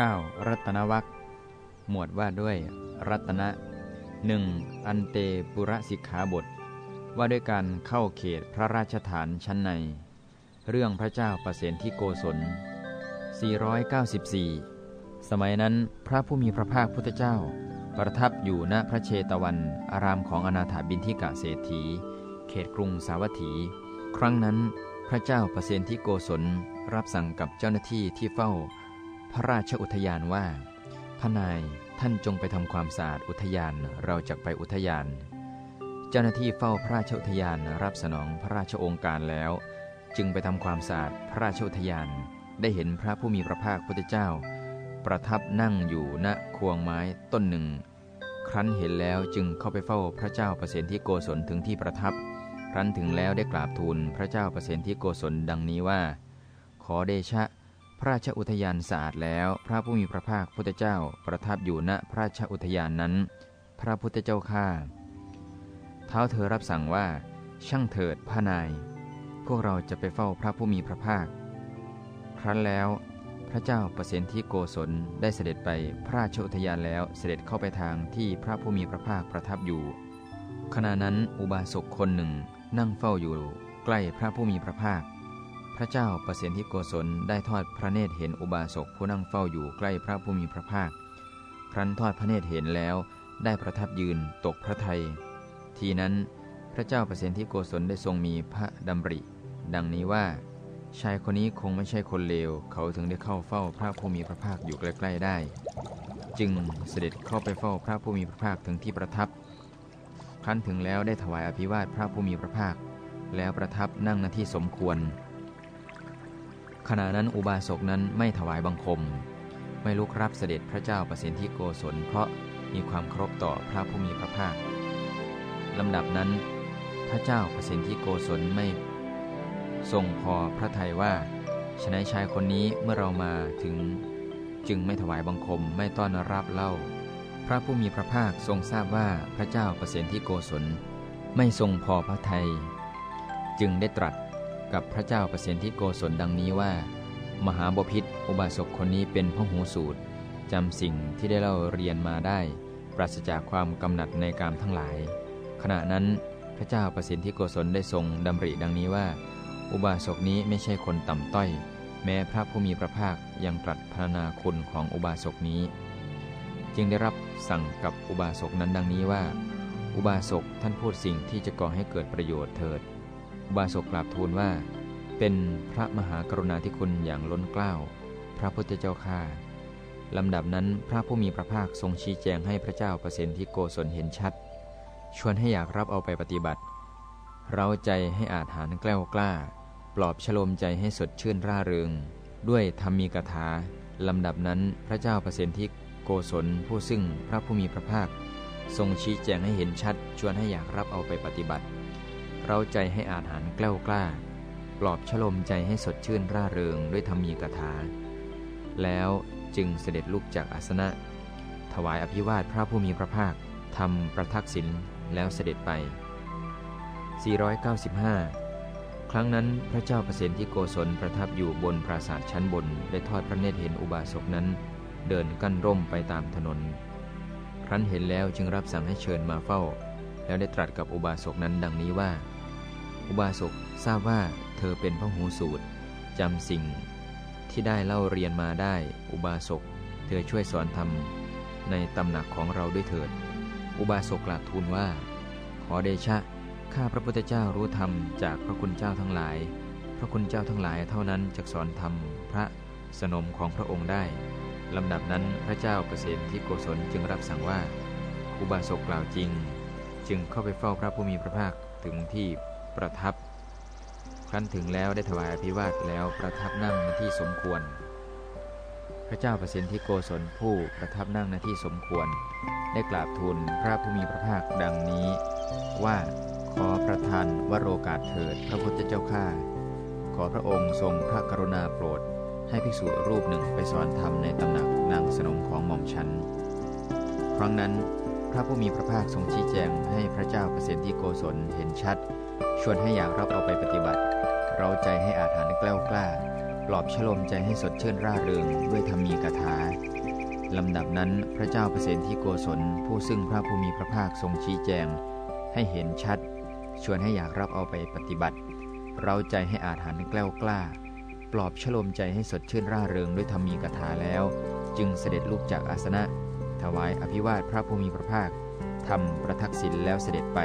9. รัตนวัคหมวดว่าด้วย รัตนะหนึ่งอันเตปุระสิกขาบท ว่าด้วยการเข้าเขตพระราชฐานชั้นใน เรื่องพระเจ้าประเสนที่โกศล 494 สมัยนั้นพระผู้มีพระภาคพุทธเจ้า ประทับอยู่ณพระเชตวัน อารามของอนาถาบินทิกะเศรษฐี เขตกรุงสาวัตถี ครั้งนั้น พระเจ้าประเสนที่โกศลรับสั่งกับเจ้าหน้าที่ที่เฝ้า พระราชอุทยานว่าพระนายท่านจงไปทำความสะอาดอุทยานเราจะไปอุทยาน เจ้าหน้าที่เฝ้าพระราชอุทยานรับสนองพระราชองค์การแล้ว จึงไปทำความสะอาดพระราชอุทยานได้เห็นพระผู้มีพระภาคพุทธเจ้า ประทับนั่งอยู่ณควงไม้ต้นหนึ่ง ครั้นเห็นแล้วจึงเข้าไปเฝ้าพระเจ้าประสนที่โกศลถึงที่ประทับ ครั้นถึงแล้วได้กราบทูลพระเจ้าประสนที่โกศลดังนี้ว่า ขอเดชะ ระราชอุทยานสะอาดแล้ว พระผู้มีพระภาคพุทธเจ้าประทับอยู่ณพระราชอุทยานนั้น พระพุทธเจ้าข้าเท้าเธอรับสั่งว่า ช่างเถิดพระนาย พวกเราจะไปเฝ้าพระผู้มีพระภาค ครั้นแล้วพระเจ้าประสนที่โกศลได้เสด็จไปพระราชอุทยานแล้วเสด็จเข้าไปทางที่พระผู้มีพระภาคประทับอยู่ ขณะนั้นอุบาสกคนหนึ่งนั่งเฝ้าอยู่ ใกล้พระผู้มีพระภาค พระเจ้าประสนที่โกศลได้ทอดพระเนตรเห็นอุบาสกผู้นั่งเฝ้าอยู่ใกล้พระผู้มีพระภาค ครั้นทอดพระเนตรเห็นแล้ว ได้ประทับยืนตกพระทัยทีนั้นพระเจ้าประสนที่โกศลได้ทรงมีพระดำริ ดังนี้ว่า ชายคนนี้คงไม่ใช่คนเลว เขาถึงได้เข้าเฝ้าพระผู้มีพระภาคอยู่ใกล้ ๆ ได้ จึงเสด็จเข้าไปเฝ้าพระผู้มีพระภาคถึงที่ประทับ ครั้นถึงแล้วได้ถวายอภิวาทพระผู้มีพระภาค แล้วประทับนั่งณที่สมควร ขณะนั้นอุบาสกนั้นไม่ถวายบังคม ไม่ลุกรับเสด็จพระเจ้าประสิทธิโกศลเพราะมีความเคารพต่อพระผู้มีพระภาคลำดับนั้น พระเจ้าประสิทธิโกศลไม่ ทรงพอพระทัยว่าฉนัยชายคนนี้เมื่อเรามาถึง จึงไม่ถวายบังคมไม่ต้อนรับเล่า พระผู้มีพระภาคทรงทราบว่าพระเจ้าประสิทธิโกศลไม่ทรงพอพระทัยจึงได้ตรัส กับพระเจ้าประสิทธิโกศลดังนี้ว่า มหาบพิษอุบาสกคนนี้เป็นพหูสูตรจำสิ่งที่ได้เล่าเรียนมาได้ ปราศจากความกำหนัดในกามทั้งหลาย ขณะนั้นพระเจ้าประสิทธิโกศลได้ทรงดำริดังนี้ว่า อุบาสกนี้ไม่ใช่คนต่ำต้อย แม้พระผู้มีพระภาคยังตรัสพรรณนาคุณของอุบาสกนี้ จึงได้รับสั่งกับอุบาสกนั้นดังนี้ว่า อุบาสกท่านพูดสิ่งที่จะก่อให้เกิดประโยชน์เถิด บาสกกราบทูลว่า เป็นพระมหากรุณาธิคุณอย่างล้นเกล้า พระพุทธเจ้าข้าลำดับนั้นพระผู้มีพระภาคทรงชี้แจงให้พระเจ้าประสิทธิโกศลเห็นชัด ชวนให้อยากรับเอาไปปฏิบัติ เราใจให้อาจหารแกล้วกล้า ปลอบฉโลมใจให้สดชื่นร่าเริง ด้วยธรรมีกถาลำดับนั้นพระเจ้าประสิทธิโกศลผู้ซึ่งพระผู้มีพระภาค ทรงชี้แจงให้เห็นชัด ชวนให้อยากรับเอาไปปฏิบัติ เราใจให้อาหารแกล้วกล้า ปลอบฉลมใจให้สดชื่นร่าเริงด้วยธรรมีกถา แล้วจึงเสด็จลุกจากอาสนะ ถวายอภิวาทพระผู้มีพระภาคทำประทักษิณแล้วเสด็จไป 495 ครั้งนั้นพระเจ้าประสิทธิโกศลประทับอยู่บนปราสาทชั้นบน ได้ทอดพระเนตรเห็นอุบาสกนั้น เดินกั้นร่มไปตามถนน ครั้นเห็นแล้วจึงรับสั่งให้เชิญมาเฝ้า แล้วได้ตรัสกับอุบาสกนั้นดังนี้ว่า อุบาสกทราบว่าเธอเป็นพระหูสูตรจำสิ่งที่ได้เล่าเรียนมาได้ อุบาสก เธอช่วยสอนธรรมในตำหนักของเราด้วยเถิด อุบาสกกราบทูลว่า ขอเดชะ ข้าพระพุทธเจ้ารู้ธรรมจากพระคุณเจ้าทั้งหลาย พระคุณเจ้าทั้งหลายเท่านั้นจะสอนธรรมพระสนมของพระองค์ได้ลำดับนั้นพระเจ้าเปรตที่โกศลจึงรับสั่งว่า อุบาสกกล่าวจริง จึงเข้าไปเฝ้าพระผู้มีพระภาคถึงที่ประทับ ครั้นถึงแล้วได้ถวายอภิวาทแล้วประทับนั่งในที่สมควร พระเจ้าปรตที่โกศลผู้ประทับนั่งในที่สมควร ได้กราบทูลพระผู้มีพระภาคดังนี้ ว่าขอประทานวโรกาสเถิดพระพุทธเจ้าข้าขอพระองค์ทรงพระกรุณาโปรด ให้ภิกษุรูปหนึ่งไปสอนธรรมในตำหนักนางสนมของหม่อมฉัน ครั้งนั้น พระผู้มีพระภาคทรงชี้แจงให้พระเจ้าเปรตที่โกศลเห็นชัด ชวนให้อยากรับเอาไปปฏิบัติ เราใจให้อาถรรพ์แกล้วกล้า ปลอบฉลมใจให้สดชื่นร่าเริงด้วยธรรมีกถาลำดับนั้นพระเจ้าเปรตที่โกศลผู้ซึ่งพระภูมิพระภาคทรงชี้แจง ให้เห็นชัด ชวนให้อยากรับเอาไปปฏิบัติ เราใจให้อาจหันแกล้วกล้า ปลอบชโลมใจให้สดชื่นร่าเริงด้วยธรรมีกถาแล้ว จึงเสด็จลุกจากอาสนะ ถวายอภิวาทพระภูมิพระภาคทำประทักษิณแล้วเสด็จไป